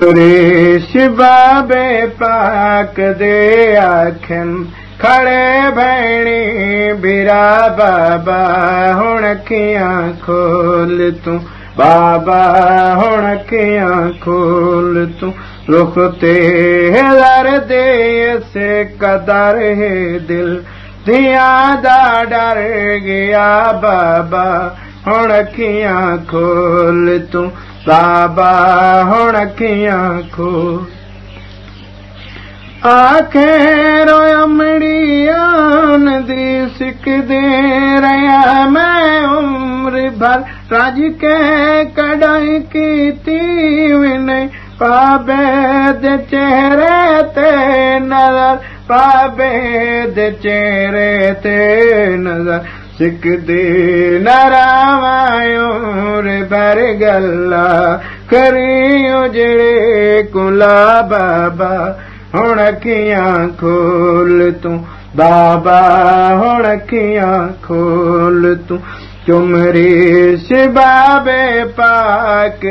बाबे पाक दे आखन खड़े भैणी बिरा बाबा हुण कियां खोल तूं बाबा हुण कियां खोल तूं रुख ते हर दे से कदर है दिल दिया दा डर गया बाबा हुण कियां खोल तूं बाबा हुण कीअं खो सिकदे रहिया मैं उम्र भर राज के कॾहिं की विन पाबेद चेहरे ते पाबेद चेहरे ते सिकदे नरामायूं اجڙي ڪلا بابا. هڻ ڪيئن کول تون بابا هڻ ڪيئن کول تون. چمري بابي پاڪ